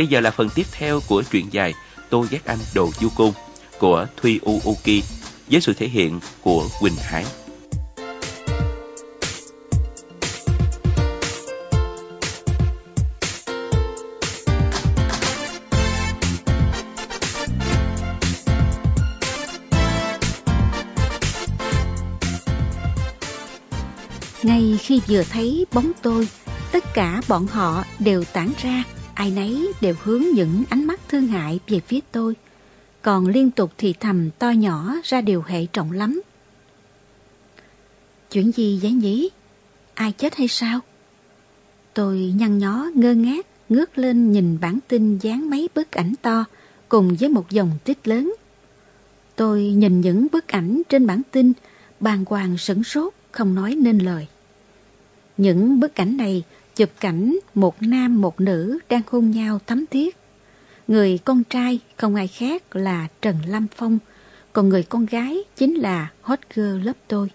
Bây giờ là phần tiếp theo của truyện dài Tôi ghét anh đồ du côn của Thuy Uuki với sự thể hiện của Quỳnh Hải. Ngay khi vừa thấy bóng tôi, tất cả bọn họ đều tản ra, ai nấy đều hướng những ánh mắt thương hại về phía tôi, còn liên tục thì thầm to nhỏ ra điều hệ trọng lắm. Chuyện gì vậy nhỉ? Ai chết hay sao? Tôi nhăn nhó ngơ ngác ngước lên nhìn bản tin dán mấy bức ảnh to cùng với một dòng tích lớn. Tôi nhìn những bức ảnh trên bản tin, bàng hoàng sửng sốt, không nói nên lời. Những bức ảnh này chụp cảnh một nam một nữ đang hôn nhau thắm thiết. Người con trai không ai khác là Trần Lam Phong, còn người con gái chính là hot girl lớp tôi.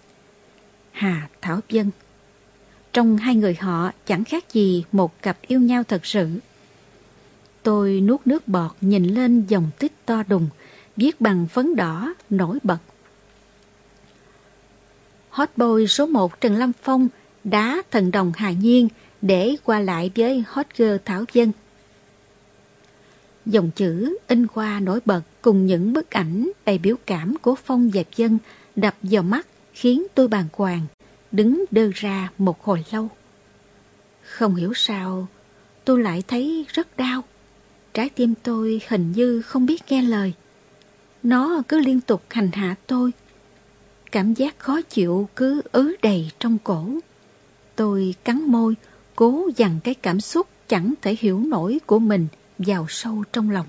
Hà Thảo Vân. Trong hai người họ chẳng khác gì một cặp yêu nhau thật sự. Tôi nuốt nước bọt nhìn lên dòng tích to đùng, viết bằng phấn đỏ, nổi bật. Hot boy số 1 Trần Lâm Phong đá thần đồng Hà Nhiên để qua lại với hot girl Thảo Dân. Dòng chữ in qua nổi bật cùng những bức ảnh đầy biểu cảm của Phong và Dân đập vào mắt khiến tôi bàng hoàng, đứng đơ ra một hồi lâu. Không hiểu sao, tôi lại thấy rất đau. Trái tim tôi hình như không biết nghe lời. Nó cứ liên tục hành hạ tôi. Cảm giác khó chịu cứ ứ đầy trong cổ. Tôi cắn môi, cố dằn cái cảm xúc chẳng thể hiểu nổi của mình vào sâu trong lòng.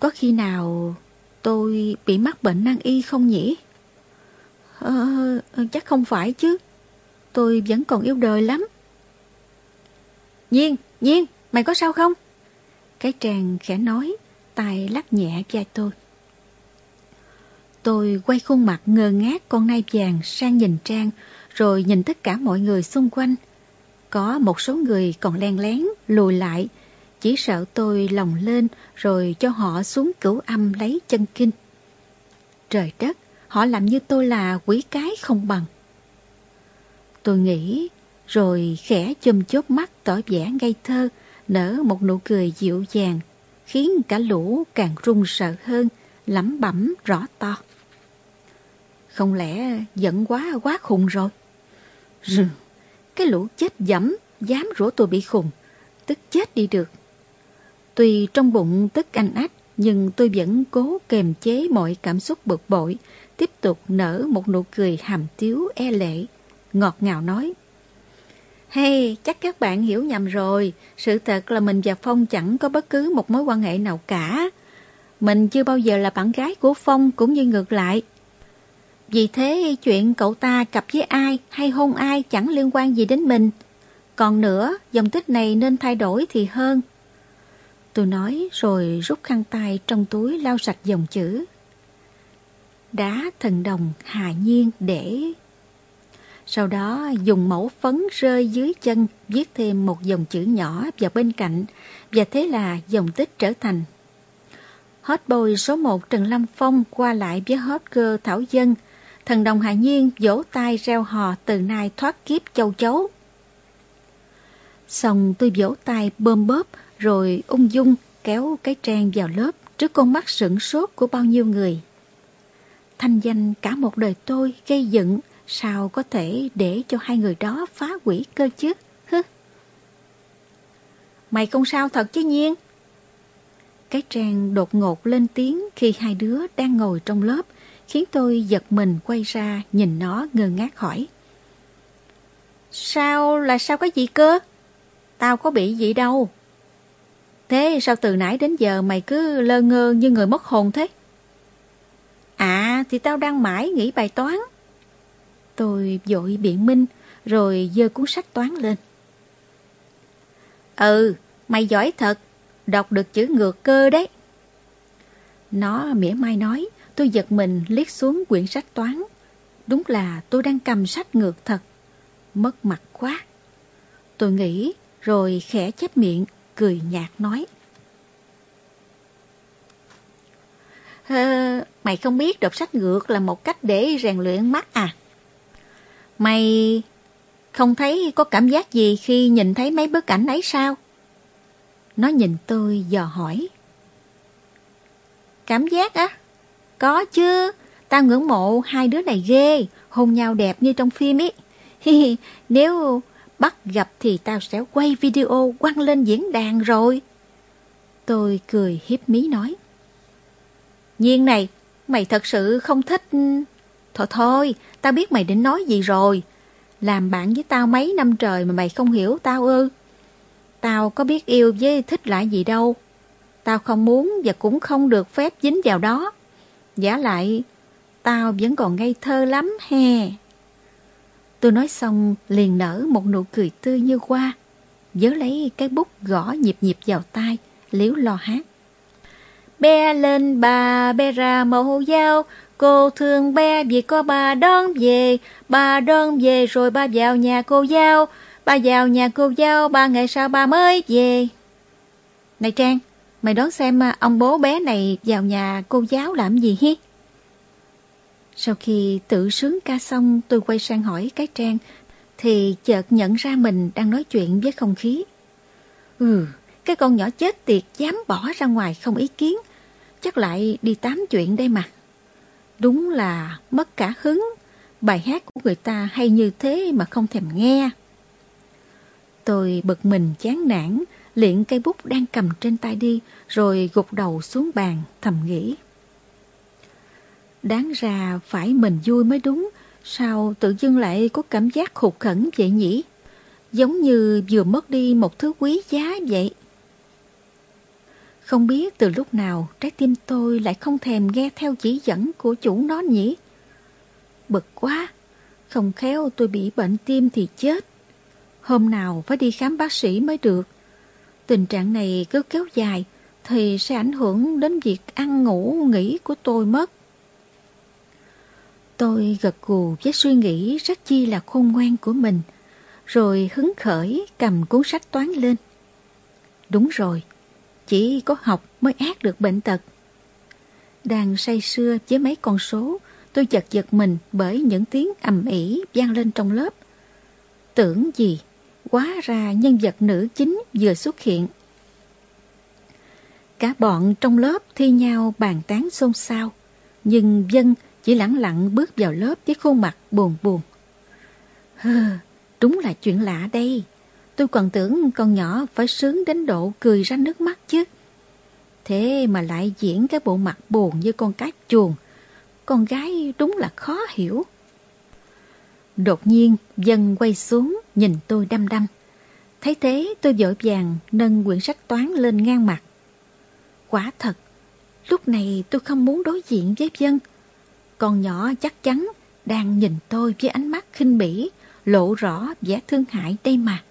Có khi nào tôi bị mắc bệnh nan y không nhỉ? Ờ, chắc không phải chứ. Tôi vẫn còn yêu đời lắm. Nhiên, Nhiên, mày có sao không? Cái tràng khẽ nói, tay lắc nhẹ vai tôi. Tôi quay khuôn mặt ngơ ngác con nai vàng sang nhìn Trang, rồi nhìn tất cả mọi người xung quanh. Có một số người còn len lén, lùi lại, chỉ sợ tôi lòng lên rồi cho họ xuống cửu âm lấy chân kinh. Trời đất, họ làm như tôi là quỷ cái không bằng. Tôi nghĩ, rồi khẽ châm chốt mắt tỏ vẻ ngây thơ, nở một nụ cười dịu dàng, khiến cả lũ càng run sợ hơn, lẩm bẩm rõ to. Không lẽ giận quá quá khùng rồi? Rừ, cái lũ chết dẫm, dám rủa tôi bị khùng, tức chết đi được. Tuy trong bụng tức anh ách, nhưng tôi vẫn cố kềm chế mọi cảm xúc bực bội, tiếp tục nở một nụ cười hàm tiếu e lệ, ngọt ngào nói. Hey, chắc các bạn hiểu nhầm rồi, sự thật là mình và Phong chẳng có bất cứ một mối quan hệ nào cả. Mình chưa bao giờ là bạn gái của Phong cũng như ngược lại. Vì thế chuyện cậu ta cặp với ai hay hôn ai chẳng liên quan gì đến mình. Còn nữa, dòng tích này nên thay đổi thì hơn. Tôi nói rồi rút khăn tay trong túi lau sạch dòng chữ. Đá thần đồng hà nhiên để... Sau đó dùng mẫu phấn rơi dưới chân viết thêm một dòng chữ nhỏ vào bên cạnh và thế là dòng tích trở thành Hot boy số 1 Trần Lâm Phong qua lại với hot girl Thảo Dân Thần đồng hạ nhiên vỗ tay reo hò từ nay thoát kiếp châu chấu. Xong tôi vỗ tay bơm bóp, rồi ung dung kéo cái trang vào lớp trước con mắt sửng sốt của bao nhiêu người. Thanh danh cả một đời tôi gây dựng, sao có thể để cho hai người đó phá quỷ cơ chứ? Hứ. Mày không sao thật chứ nhiên? Cái trang đột ngột lên tiếng khi hai đứa đang ngồi trong lớp khiến tôi giật mình quay ra nhìn nó ngơ ngác hỏi. Sao là sao cái gì cơ? Tao có bị gì đâu. Thế sao từ nãy đến giờ mày cứ lơ ngơ như người mất hồn thế? À thì tao đang mãi nghĩ bài toán. Tôi vội biện minh rồi dơ cuốn sách toán lên. Ừ, mày giỏi thật, đọc được chữ ngược cơ đấy. Nó mỉa mai nói, Tôi giật mình liếc xuống quyển sách toán. Đúng là tôi đang cầm sách ngược thật. Mất mặt quá. Tôi nghĩ rồi khẽ chép miệng, cười nhạt nói. Hơ, mày không biết đọc sách ngược là một cách để rèn luyện mắt à? Mày không thấy có cảm giác gì khi nhìn thấy mấy bức ảnh ấy sao? Nó nhìn tôi dò hỏi. Cảm giác á? Có chứ, tao ngưỡng mộ hai đứa này ghê, hôn nhau đẹp như trong phim ý. Nếu bắt gặp thì tao sẽ quay video quăng lên diễn đàn rồi. Tôi cười hiếp mí nói. Nhiên này, mày thật sự không thích... Thôi thôi, tao biết mày định nói gì rồi. Làm bạn với tao mấy năm trời mà mày không hiểu tao ư. Tao có biết yêu với thích lại gì đâu. Tao không muốn và cũng không được phép dính vào đó. Giả lại, tao vẫn còn ngây thơ lắm he. Tôi nói xong liền nở một nụ cười tươi như hoa, nhớ lấy cái bút gõ nhịp nhịp vào tay, liếu lo hát. Be lên bà, be ra mẫu dao, cô thương be vì có bà đón về, bà đón về rồi bà vào nhà cô giao, bà vào nhà cô giao, ba ngày sau bà mới về. Này Trang, mày đoán xem à, ông bố bé này vào nhà cô giáo làm gì hiết? Sau khi tự sướng ca xong tôi quay sang hỏi cái Trang thì chợt nhận ra mình đang nói chuyện với không khí. Ừ, cái con nhỏ chết tiệt dám bỏ ra ngoài không ý kiến, chắc lại đi tám chuyện đây mà. Đúng là mất cả hứng, bài hát của người ta hay như thế mà không thèm nghe. Tôi bực mình chán nản, liện cây bút đang cầm trên tay đi, rồi gục đầu xuống bàn, thầm nghĩ. Đáng ra phải mình vui mới đúng, sao tự dưng lại có cảm giác hụt khẩn vậy nhỉ? Giống như vừa mất đi một thứ quý giá vậy. Không biết từ lúc nào trái tim tôi lại không thèm nghe theo chỉ dẫn của chủ nó nhỉ? Bực quá, không khéo tôi bị bệnh tim thì chết. Hôm nào phải đi khám bác sĩ mới được. Tình trạng này cứ kéo dài thì sẽ ảnh hưởng đến việc ăn ngủ nghỉ của tôi mất. Tôi gật gù với suy nghĩ rất chi là khôn ngoan của mình, rồi hứng khởi cầm cuốn sách toán lên. Đúng rồi, chỉ có học mới ác được bệnh tật. Đang say sưa với mấy con số, tôi chật giật mình bởi những tiếng ầm ĩ vang lên trong lớp. Tưởng gì, quá ra nhân vật nữ chính vừa xuất hiện. Cả bọn trong lớp thi nhau bàn tán xôn xao, nhưng dân chỉ lặng lặng bước vào lớp với khuôn mặt buồn buồn. Hơ, đúng là chuyện lạ đây. Tôi còn tưởng con nhỏ phải sướng đến độ cười ra nước mắt chứ. Thế mà lại diễn cái bộ mặt buồn như con cá chuồng. Con gái đúng là khó hiểu. Đột nhiên, dân quay xuống, nhìn tôi đăm đăm. Thấy thế, tôi vội vàng nâng quyển sách toán lên ngang mặt. Quả thật, lúc này tôi không muốn đối diện với dân. Con nhỏ chắc chắn đang nhìn tôi với ánh mắt khinh bỉ, lộ rõ vẻ thương hại đây mà.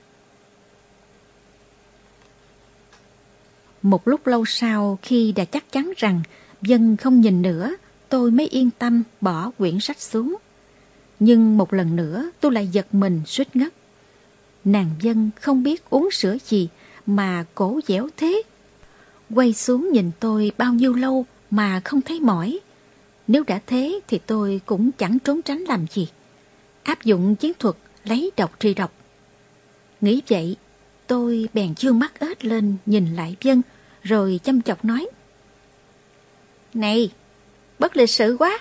Một lúc lâu sau khi đã chắc chắn rằng dân không nhìn nữa, tôi mới yên tâm bỏ quyển sách xuống. Nhưng một lần nữa tôi lại giật mình suýt ngất. Nàng dân không biết uống sữa gì mà cổ dẻo thế. Quay xuống nhìn tôi bao nhiêu lâu mà không thấy mỏi. Nếu đã thế thì tôi cũng chẳng trốn tránh làm gì. Áp dụng chiến thuật lấy độc tri độc. Nghĩ vậy, tôi bèn dương mắt ếch lên nhìn lại dân, rồi chăm chọc nói. Này, bất lịch sự quá,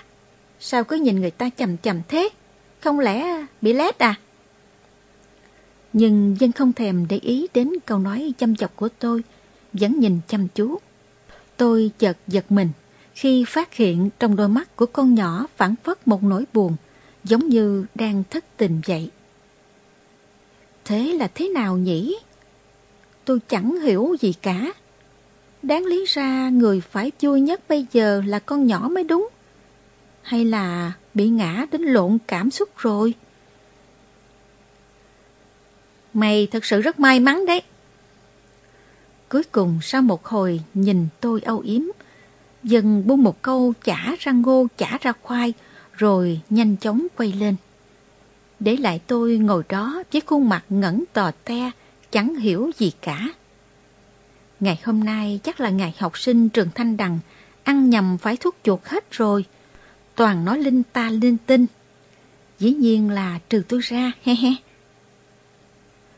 sao cứ nhìn người ta chầm chầm thế, không lẽ bị lét à? Nhưng dân không thèm để ý đến câu nói chăm chọc của tôi, vẫn nhìn chăm chú. Tôi chợt giật mình khi phát hiện trong đôi mắt của con nhỏ phản phất một nỗi buồn, giống như đang thất tình vậy. Thế là thế nào nhỉ? Tôi chẳng hiểu gì cả. Đáng lý ra người phải vui nhất bây giờ là con nhỏ mới đúng. Hay là bị ngã đến lộn cảm xúc rồi? Mày thật sự rất may mắn đấy. Cuối cùng sau một hồi nhìn tôi âu yếm, dần buông một câu chả ra ngô chả ra khoai, rồi nhanh chóng quay lên. Để lại tôi ngồi đó với khuôn mặt ngẩn tò te, chẳng hiểu gì cả. Ngày hôm nay chắc là ngày học sinh trường Thanh Đằng ăn nhầm phải thuốc chuột hết rồi. Toàn nói linh ta linh tinh. Dĩ nhiên là trừ tôi ra, he he.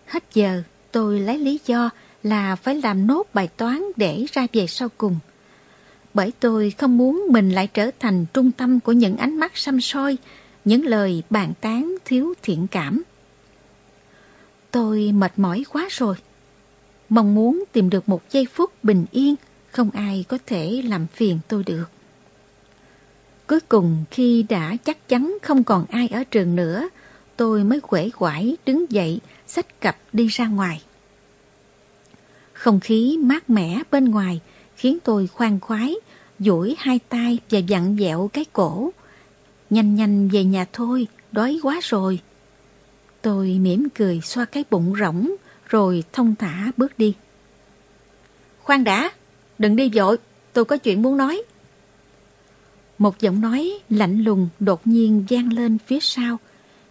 Hết giờ, tôi lấy lý do là phải làm nốt bài toán để ra về sau cùng. Bởi tôi không muốn mình lại trở thành trung tâm của những ánh mắt xăm soi, những lời bàn tán thiếu thiện cảm. Tôi mệt mỏi quá rồi. Mong muốn tìm được một giây phút bình yên, không ai có thể làm phiền tôi được. Cuối cùng khi đã chắc chắn không còn ai ở trường nữa, tôi mới quể quải đứng dậy, xách cặp đi ra ngoài. Không khí mát mẻ bên ngoài khiến tôi khoan khoái, duỗi hai tay và dặn dẹo cái cổ. Nhanh nhanh về nhà thôi, đói quá rồi. Tôi mỉm cười xoa cái bụng rỗng rồi thông thả bước đi. Khoan đã, đừng đi vội, tôi có chuyện muốn nói. Một giọng nói lạnh lùng đột nhiên vang lên phía sau,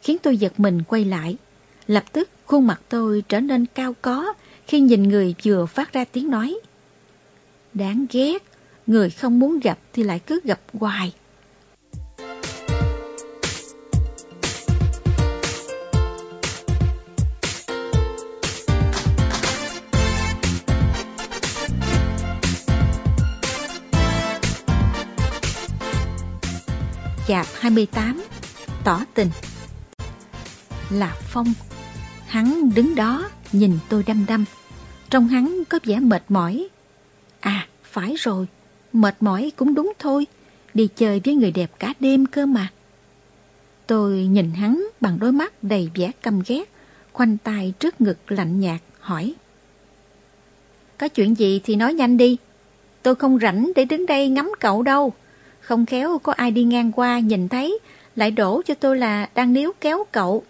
khiến tôi giật mình quay lại. Lập tức khuôn mặt tôi trở nên cao có khi nhìn người vừa phát ra tiếng nói. Đáng ghét, người không muốn gặp thì lại cứ gặp hoài. Chạp 28 Tỏ tình. Là Phong, Hắn đứng đó nhìn tôi đăm đăm. Trong hắn có vẻ mệt mỏi. À phải rồi, Mệt mỏi cũng đúng thôi. Đi chơi với người đẹp cả đêm cơ mà. Tôi nhìn hắn bằng đôi mắt đầy vẻ căm ghét, Khoanh tay trước ngực lạnh nhạt, hỏi. Có chuyện gì thì nói nhanh đi. Tôi không rảnh để đứng đây ngắm cậu đâu không khéo có ai đi ngang qua nhìn thấy, lại đổ cho tôi là đang níu kéo cậu.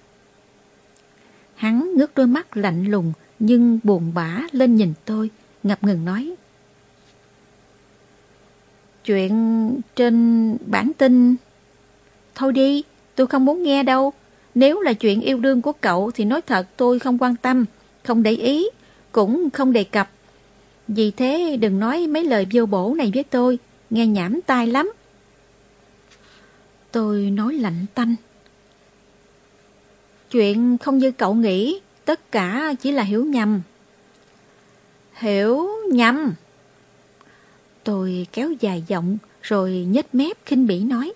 Hắn ngước đôi mắt lạnh lùng nhưng buồn bã lên nhìn tôi, ngập ngừng nói. Chuyện trên bản tin... Thôi đi, tôi không muốn nghe đâu. Nếu là chuyện yêu đương của cậu thì nói thật tôi không quan tâm, không để ý, cũng không đề cập. Vì thế đừng nói mấy lời vô bổ này với tôi, nghe nhảm tai lắm. Tôi nói lạnh tanh. Chuyện không như cậu nghĩ, tất cả chỉ là hiểu nhầm. Hiểu nhầm. Tôi kéo dài giọng rồi nhếch mép khinh bỉ nói.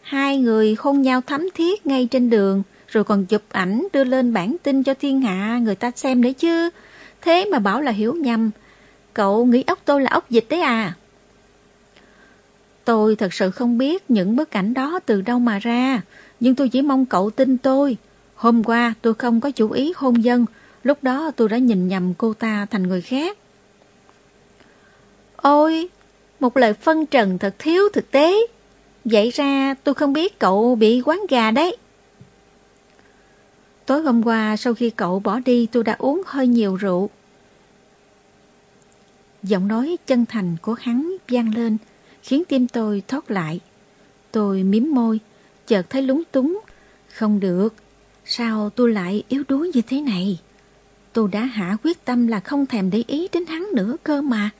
Hai người hôn nhau thắm thiết ngay trên đường, rồi còn chụp ảnh đưa lên bản tin cho thiên hạ người ta xem nữa chứ. Thế mà bảo là hiểu nhầm. Cậu nghĩ ốc tôi là ốc dịch đấy à? Tôi thật sự không biết những bức ảnh đó từ đâu mà ra, nhưng tôi chỉ mong cậu tin tôi. Hôm qua tôi không có chủ ý hôn dân, lúc đó tôi đã nhìn nhầm cô ta thành người khác. Ôi, một lời phân trần thật thiếu thực tế. Vậy ra tôi không biết cậu bị quán gà đấy. Tối hôm qua sau khi cậu bỏ đi tôi đã uống hơi nhiều rượu. Giọng nói chân thành của hắn vang lên khiến tim tôi thoát lại. Tôi miếm môi, chợt thấy lúng túng. Không được, sao tôi lại yếu đuối như thế này? Tôi đã hạ quyết tâm là không thèm để ý đến hắn nữa cơ mà.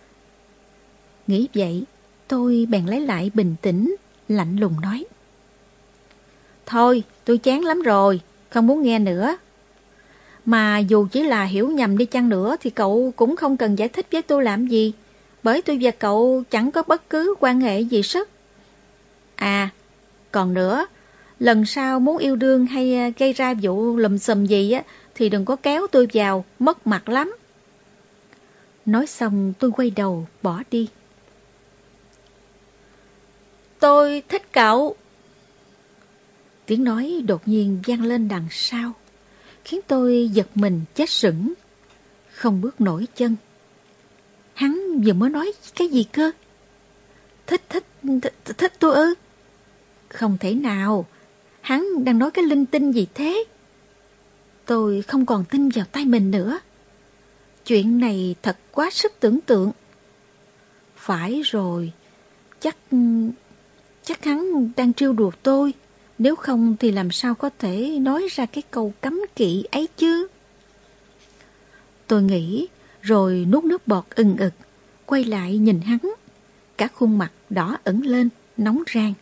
Nghĩ vậy, tôi bèn lấy lại bình tĩnh, lạnh lùng nói. Thôi, tôi chán lắm rồi, không muốn nghe nữa. Mà dù chỉ là hiểu nhầm đi chăng nữa thì cậu cũng không cần giải thích với tôi làm gì bởi tôi và cậu chẳng có bất cứ quan hệ gì sức. À, còn nữa, lần sau muốn yêu đương hay à, gây ra vụ lùm xùm gì á, thì đừng có kéo tôi vào, mất mặt lắm. Nói xong tôi quay đầu, bỏ đi. Tôi thích cậu. Tiếng nói đột nhiên vang lên đằng sau, khiến tôi giật mình chết sững, không bước nổi chân. Hắn vừa mới nói cái gì cơ? Thích, thích, thích, thích tôi ư? Không thể nào. Hắn đang nói cái linh tinh gì thế? Tôi không còn tin vào tay mình nữa. Chuyện này thật quá sức tưởng tượng. Phải rồi, chắc... chắc hắn đang trêu đùa tôi. Nếu không thì làm sao có thể nói ra cái câu cấm kỵ ấy chứ? Tôi nghĩ rồi nuốt nước bọt ừng ực, quay lại nhìn hắn. Cả khuôn mặt đỏ ẩn lên, nóng rang.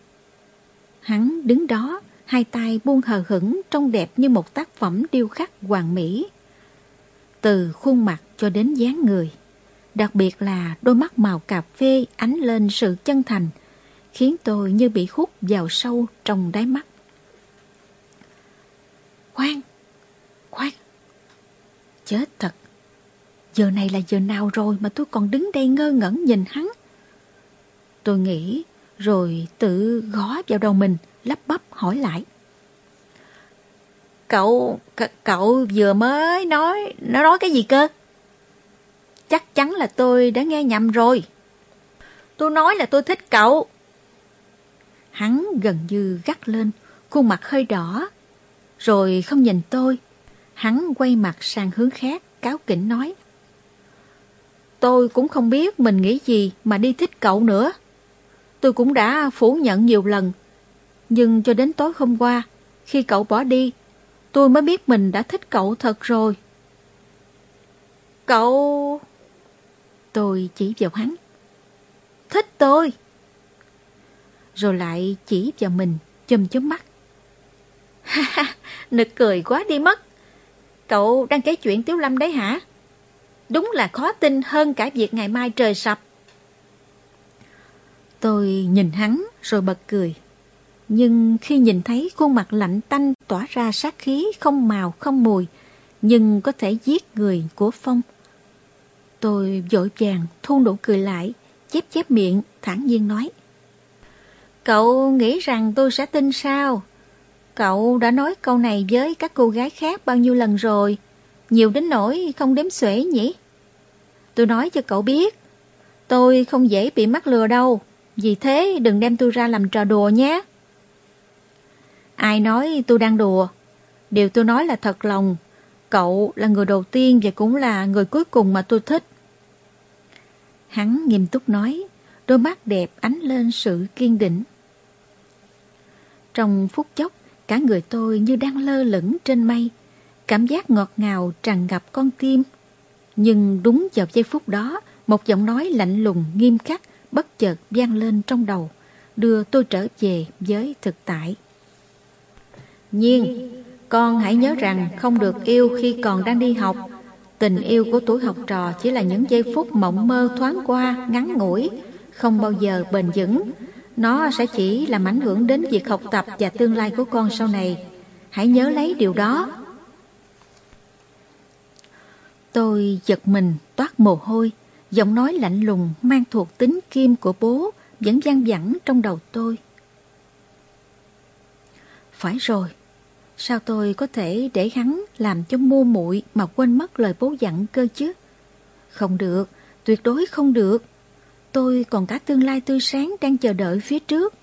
Hắn đứng đó, hai tay buông hờ hững trông đẹp như một tác phẩm điêu khắc hoàn mỹ. Từ khuôn mặt cho đến dáng người, đặc biệt là đôi mắt màu cà phê ánh lên sự chân thành, khiến tôi như bị hút vào sâu trong đáy mắt. Khoan! Khoan! Chết thật! Giờ này là giờ nào rồi mà tôi còn đứng đây ngơ ngẩn nhìn hắn? Tôi nghĩ, rồi tự gõ vào đầu mình, lắp bắp hỏi lại. Cậu, cậu vừa mới nói, nó nói cái gì cơ? Chắc chắn là tôi đã nghe nhầm rồi. Tôi nói là tôi thích cậu. Hắn gần như gắt lên, khuôn mặt hơi đỏ. Rồi không nhìn tôi, hắn quay mặt sang hướng khác, cáo kỉnh nói. Tôi cũng không biết mình nghĩ gì mà đi thích cậu nữa. Tôi cũng đã phủ nhận nhiều lần. Nhưng cho đến tối hôm qua, khi cậu bỏ đi, tôi mới biết mình đã thích cậu thật rồi. Cậu... Tôi chỉ vào hắn. Thích tôi. Rồi lại chỉ vào mình, châm chấm mắt. Ha ha, nực cười quá đi mất. Cậu đang kể chuyện Tiếu Lâm đấy hả? Đúng là khó tin hơn cả việc ngày mai trời sập. Tôi nhìn hắn rồi bật cười. Nhưng khi nhìn thấy khuôn mặt lạnh tanh tỏa ra sát khí không màu không mùi, nhưng có thể giết người của Phong. Tôi vội vàng thu nụ cười lại, chép chép miệng, thản nhiên nói. Cậu nghĩ rằng tôi sẽ tin sao? Cậu đã nói câu này với các cô gái khác bao nhiêu lần rồi, nhiều đến nỗi không đếm xuể nhỉ? Tôi nói cho cậu biết, tôi không dễ bị mắc lừa đâu, vì thế đừng đem tôi ra làm trò đùa nhé. Ai nói tôi đang đùa? Điều tôi nói là thật lòng. Cậu là người đầu tiên và cũng là người cuối cùng mà tôi thích. Hắn nghiêm túc nói, đôi mắt đẹp ánh lên sự kiên định. Trong phút chốc, cả người tôi như đang lơ lửng trên mây, cảm giác ngọt ngào tràn ngập con tim. Nhưng đúng vào giây phút đó, một giọng nói lạnh lùng nghiêm khắc bất chợt vang lên trong đầu, đưa tôi trở về với thực tại. Nhiên, con hãy nhớ rằng không được yêu khi còn đang đi học. Tình yêu của tuổi học trò chỉ là những giây phút mộng mơ thoáng qua, ngắn ngủi, không bao giờ bền vững. Nó sẽ chỉ làm ảnh hưởng đến việc học tập và tương lai của con sau này. Hãy nhớ lấy điều đó. Tôi giật mình, toát mồ hôi, giọng nói lạnh lùng mang thuộc tính kim của bố vẫn gian vẳng trong đầu tôi. Phải rồi, sao tôi có thể để hắn làm cho mua muội mà quên mất lời bố dặn cơ chứ? Không được, tuyệt đối không được. Tôi còn cả tương lai tươi sáng đang chờ đợi phía trước.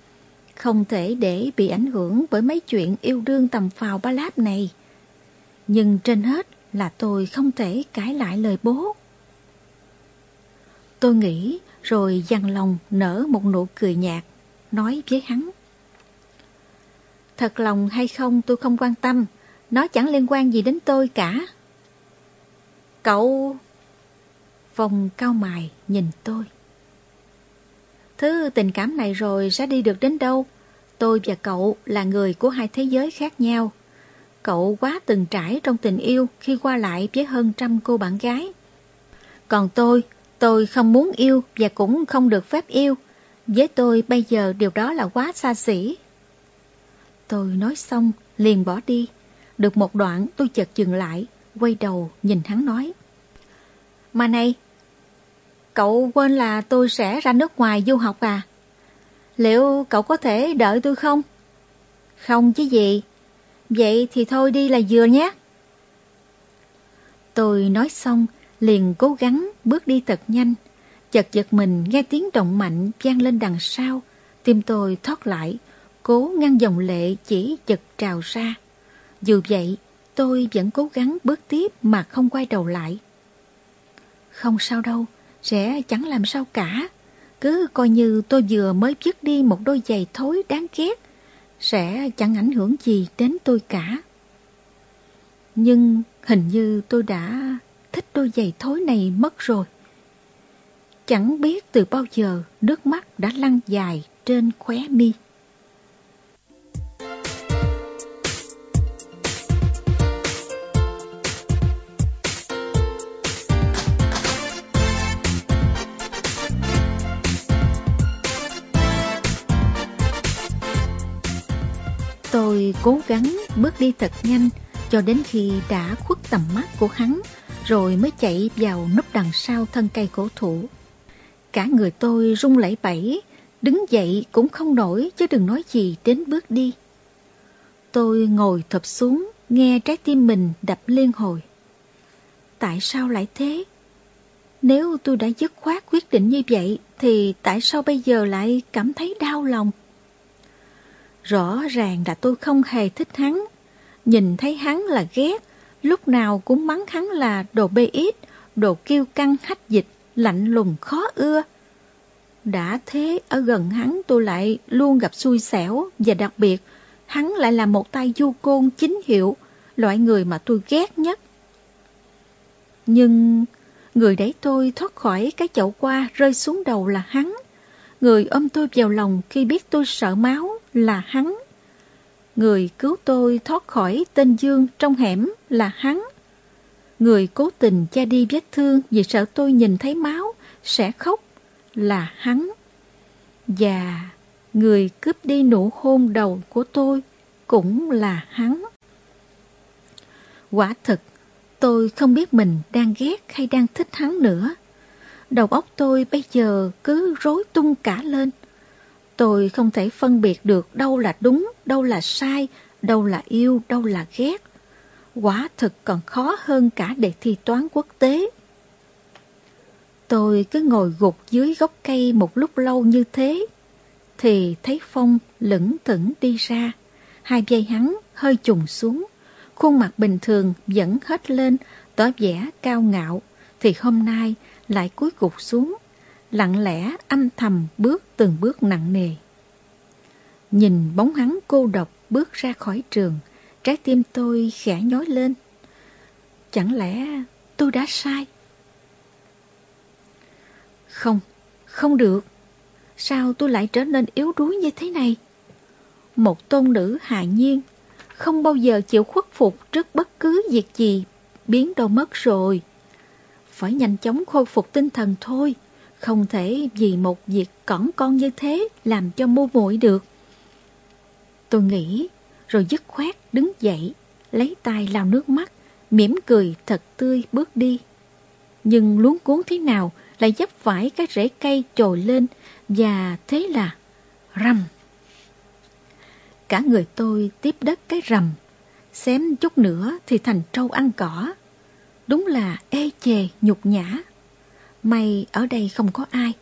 Không thể để bị ảnh hưởng bởi mấy chuyện yêu đương tầm phào ba láp này. Nhưng trên hết là tôi không thể cãi lại lời bố. Tôi nghĩ rồi dằn lòng nở một nụ cười nhạt, nói với hắn. Thật lòng hay không tôi không quan tâm, nó chẳng liên quan gì đến tôi cả. Cậu... Vòng cao mài nhìn tôi. Thứ tình cảm này rồi sẽ đi được đến đâu? Tôi và cậu là người của hai thế giới khác nhau. Cậu quá từng trải trong tình yêu khi qua lại với hơn trăm cô bạn gái. Còn tôi, tôi không muốn yêu và cũng không được phép yêu. Với tôi bây giờ điều đó là quá xa xỉ. Tôi nói xong, liền bỏ đi. Được một đoạn tôi chợt dừng lại, quay đầu nhìn hắn nói. Mà này, cậu quên là tôi sẽ ra nước ngoài du học à? Liệu cậu có thể đợi tôi không? Không chứ gì, Vậy thì thôi đi là vừa nhé. Tôi nói xong, liền cố gắng bước đi thật nhanh. Chật giật mình nghe tiếng động mạnh vang lên đằng sau. Tim tôi thoát lại, cố ngăn dòng lệ chỉ chật trào ra. Dù vậy, tôi vẫn cố gắng bước tiếp mà không quay đầu lại. Không sao đâu, sẽ chẳng làm sao cả. Cứ coi như tôi vừa mới dứt đi một đôi giày thối đáng ghét sẽ chẳng ảnh hưởng gì đến tôi cả. Nhưng hình như tôi đã thích đôi giày thối này mất rồi. Chẳng biết từ bao giờ nước mắt đã lăn dài trên khóe mi. Cố gắng bước đi thật nhanh cho đến khi đã khuất tầm mắt của hắn rồi mới chạy vào núp đằng sau thân cây cổ thụ. Cả người tôi rung lẩy bẩy, đứng dậy cũng không nổi chứ đừng nói gì đến bước đi. Tôi ngồi thập xuống, nghe trái tim mình đập liên hồi. Tại sao lại thế? Nếu tôi đã dứt khoát quyết định như vậy, thì tại sao bây giờ lại cảm thấy đau lòng? Rõ ràng là tôi không hề thích hắn. Nhìn thấy hắn là ghét, lúc nào cũng mắng hắn là đồ bê ít, đồ kiêu căng hách dịch, lạnh lùng khó ưa. Đã thế ở gần hắn tôi lại luôn gặp xui xẻo và đặc biệt hắn lại là một tay du côn chính hiệu, loại người mà tôi ghét nhất. Nhưng người đẩy tôi thoát khỏi cái chậu qua rơi xuống đầu là hắn. Người ôm tôi vào lòng khi biết tôi sợ máu là hắn. Người cứu tôi thoát khỏi tên Dương trong hẻm là hắn. Người cố tình cha đi vết thương vì sợ tôi nhìn thấy máu sẽ khóc là hắn. Và người cướp đi nụ hôn đầu của tôi cũng là hắn. Quả thực, tôi không biết mình đang ghét hay đang thích hắn nữa. Đầu óc tôi bây giờ cứ rối tung cả lên. Tôi không thể phân biệt được đâu là đúng, đâu là sai, đâu là yêu, đâu là ghét. Quả thực còn khó hơn cả đề thi toán quốc tế. Tôi cứ ngồi gục dưới gốc cây một lúc lâu như thế, thì thấy Phong lững thững đi ra, hai dây hắn hơi trùng xuống, khuôn mặt bình thường vẫn hết lên, tỏ vẻ cao ngạo, thì hôm nay lại cúi gục xuống, lặng lẽ âm thầm bước từng bước nặng nề. Nhìn bóng hắn cô độc bước ra khỏi trường, trái tim tôi khẽ nhói lên. Chẳng lẽ tôi đã sai? Không, không được. Sao tôi lại trở nên yếu đuối như thế này? Một tôn nữ hạ nhiên, không bao giờ chịu khuất phục trước bất cứ việc gì, biến đâu mất rồi. Phải nhanh chóng khôi phục tinh thần thôi, không thể vì một việc cỏn con như thế làm cho mô muội được. Tôi nghĩ, rồi dứt khoát đứng dậy, lấy tay lau nước mắt, mỉm cười thật tươi bước đi. Nhưng luống cuốn thế nào lại dấp phải cái rễ cây trồi lên và thế là rầm. Cả người tôi tiếp đất cái rầm, xém chút nữa thì thành trâu ăn cỏ. Đúng là ê chề nhục nhã. May ở đây không có ai.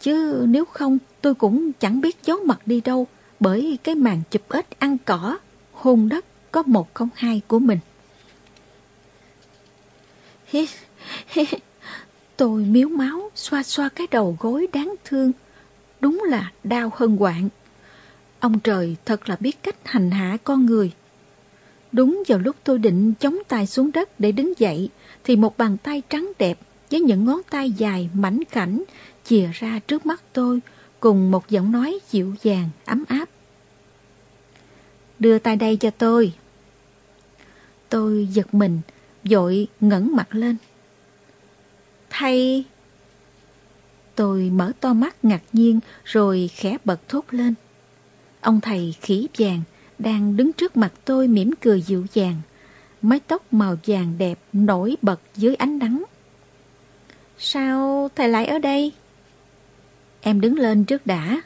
Chứ nếu không tôi cũng chẳng biết giấu mặt đi đâu bởi cái màn chụp ếch ăn cỏ, hôn đất có một không hai của mình. Tôi miếu máu xoa xoa cái đầu gối đáng thương. Đúng là đau hơn quạng. Ông trời thật là biết cách hành hạ con người. Đúng vào lúc tôi định chống tay xuống đất để đứng dậy, thì một bàn tay trắng đẹp với những ngón tay dài mảnh khảnh chìa ra trước mắt tôi cùng một giọng nói dịu dàng, ấm áp. Đưa tay đây cho tôi. Tôi giật mình, dội ngẩng mặt lên. Thầy... Tôi mở to mắt ngạc nhiên rồi khẽ bật thốt lên. Ông thầy khỉ vàng đang đứng trước mặt tôi mỉm cười dịu dàng. Mái tóc màu vàng đẹp nổi bật dưới ánh nắng. Sao thầy lại ở đây? Em đứng lên trước đã.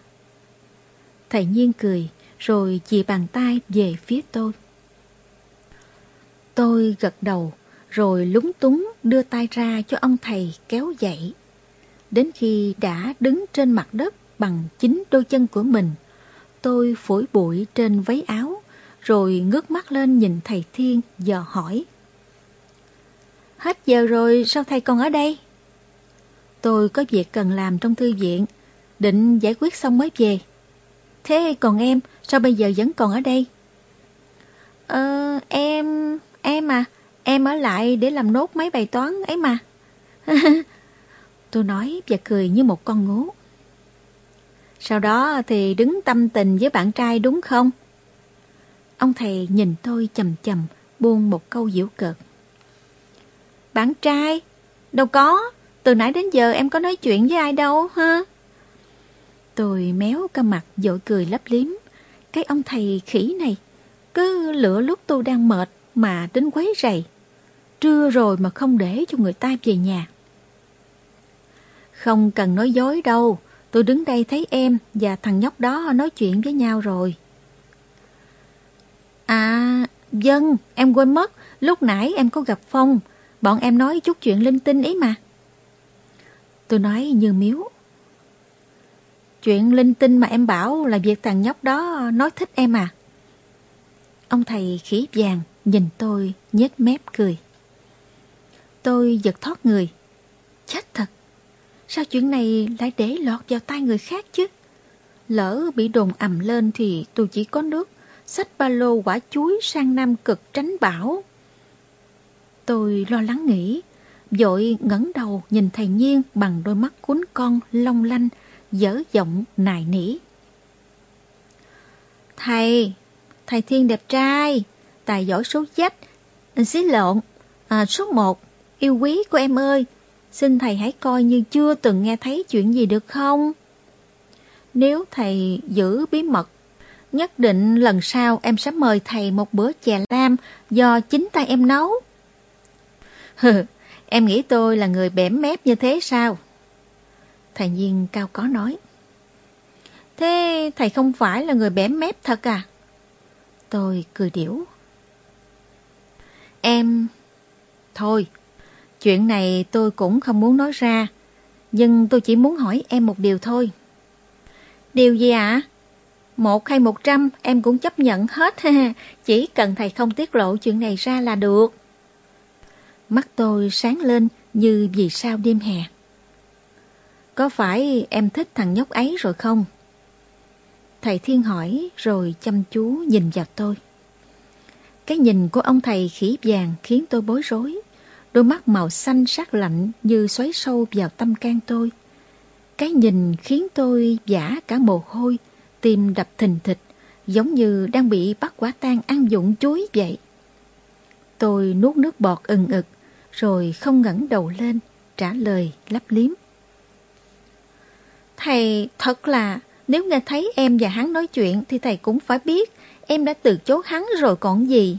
Thầy nhiên cười, rồi chỉ bàn tay về phía tôi. Tôi gật đầu, rồi lúng túng đưa tay ra cho ông thầy kéo dậy. Đến khi đã đứng trên mặt đất bằng chính đôi chân của mình, tôi phổi bụi trên váy áo, rồi ngước mắt lên nhìn thầy Thiên dò hỏi. Hết giờ rồi, sao thầy còn ở đây? Tôi có việc cần làm trong thư viện, định giải quyết xong mới về. Thế còn em, sao bây giờ vẫn còn ở đây? Ờ, em... em à, Em ở lại để làm nốt mấy bài toán ấy mà. tôi nói và cười như một con ngố. Sau đó thì đứng tâm tình với bạn trai đúng không? Ông thầy nhìn tôi chầm chầm, buông một câu diễu cợt. Bạn trai? Đâu có, từ nãy đến giờ em có nói chuyện với ai đâu ha? Tôi méo ca mặt dội cười lấp liếm. Cái ông thầy khỉ này, cứ lửa lúc tôi đang mệt mà đến quấy rầy. Trưa rồi mà không để cho người ta về nhà. Không cần nói dối đâu, tôi đứng đây thấy em và thằng nhóc đó nói chuyện với nhau rồi. À, dân, em quên mất, lúc nãy em có gặp Phong, bọn em nói chút chuyện linh tinh ấy mà. Tôi nói như miếu. Chuyện linh tinh mà em bảo là việc thằng nhóc đó nói thích em à? Ông thầy khí vàng nhìn tôi nhếch mép cười. Tôi giật thoát người. Sao chuyện này lại để lọt vào tay người khác chứ? Lỡ bị đồn ầm lên thì tôi chỉ có nước, xách ba lô quả chuối sang Nam Cực tránh bão. Tôi lo lắng nghĩ, dội ngẩng đầu nhìn thầy Nhiên bằng đôi mắt cuốn con long lanh, dở giọng nài nỉ. Thầy, thầy Thiên đẹp trai, tài giỏi số dách, xí lộn, à, số một, yêu quý của em ơi, xin thầy hãy coi như chưa từng nghe thấy chuyện gì được không? Nếu thầy giữ bí mật, nhất định lần sau em sẽ mời thầy một bữa chè lam do chính tay em nấu. Hừ, em nghĩ tôi là người bẻm mép như thế sao? Thầy Nhiên cao có nói. Thế thầy không phải là người bẻm mép thật à? Tôi cười điểu. Em... Thôi, chuyện này tôi cũng không muốn nói ra, nhưng tôi chỉ muốn hỏi em một điều thôi. Điều gì ạ? À? Một hay một trăm em cũng chấp nhận hết, chỉ cần thầy không tiết lộ chuyện này ra là được. Mắt tôi sáng lên như vì sao đêm hè. Có phải em thích thằng nhóc ấy rồi không? Thầy Thiên hỏi rồi chăm chú nhìn vào tôi. Cái nhìn của ông thầy khỉ vàng khiến tôi bối rối. Đôi mắt màu xanh sắc lạnh như xoáy sâu vào tâm can tôi. Cái nhìn khiến tôi giả cả mồ hôi, tim đập thình thịch, giống như đang bị bắt quả tang ăn dụng chuối vậy. Tôi nuốt nước bọt ừng ực, rồi không ngẩng đầu lên, trả lời lấp liếm. Thầy thật là nếu nghe thấy em và hắn nói chuyện thì thầy cũng phải biết em đã từ chối hắn rồi còn gì.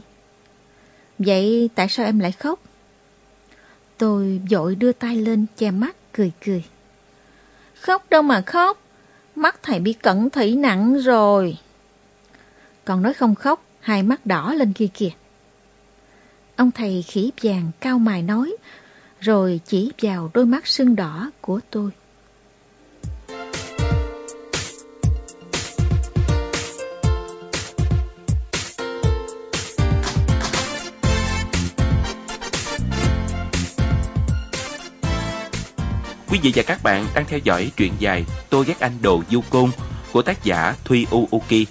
Vậy tại sao em lại khóc? Tôi vội đưa tay lên che mắt cười cười. Khóc đâu mà khóc, mắt thầy bị cận thị nặng rồi. Còn nói không khóc, hai mắt đỏ lên kia kìa. Ông thầy khỉ vàng cao mài nói, rồi chỉ vào đôi mắt sưng đỏ của tôi. Quý vị và các bạn đang theo dõi truyện dài Tôi ghét anh đồ du côn của tác giả Thuy Uuki